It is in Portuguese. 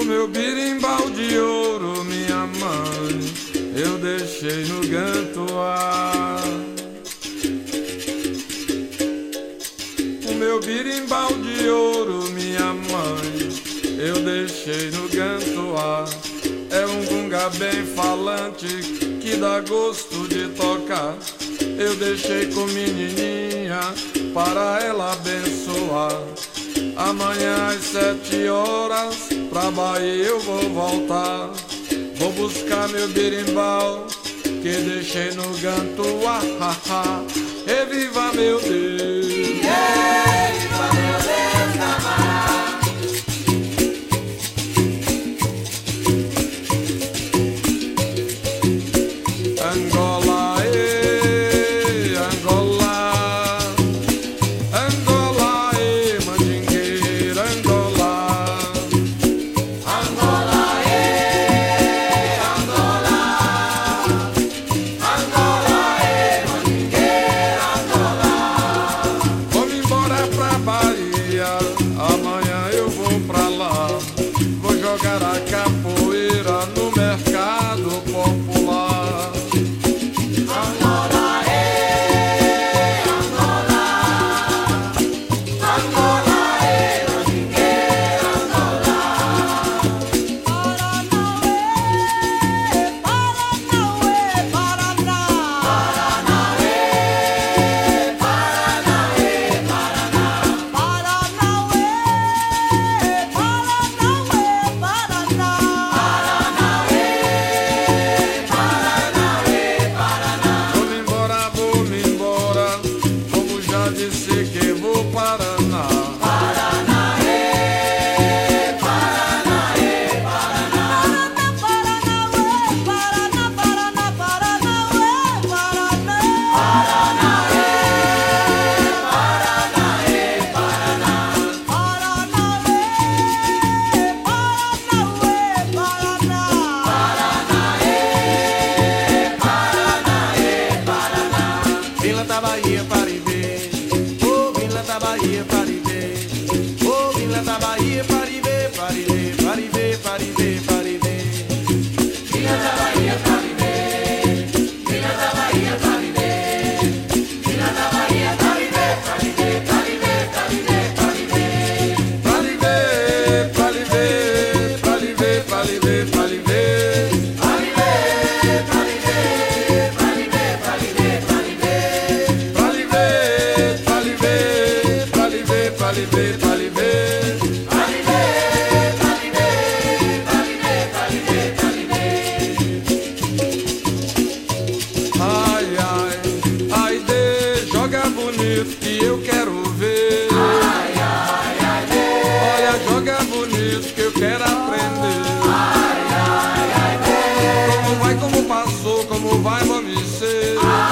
O meu birimbau de ouro, minha mãe, eu deixei no gantoar. O meu birimbau de ouro, minha mãe, eu deixei no gantoar. É um gunga bem falante que dá gosto de tocar. Eu deixei com menininha para ela abençoar. Amanhã às sete horas pra Bahia eu vou voltar. Vou buscar meu birimbau que deixei no ganto. Ah, ah, ah. Reviva meu Deus. Da Bahia para Palibê, Palibê. Palibê, Palibê, Palibê, Palibê, Palibê. Ai, ai, ai, dê, joga bonito que eu quero ver. Ai, ai, ai, dê. Olha, joga bonito que eu quero aprender. Ai, ai, ai, dê. Como vai, como passou, como vai, vamos ser. Ai,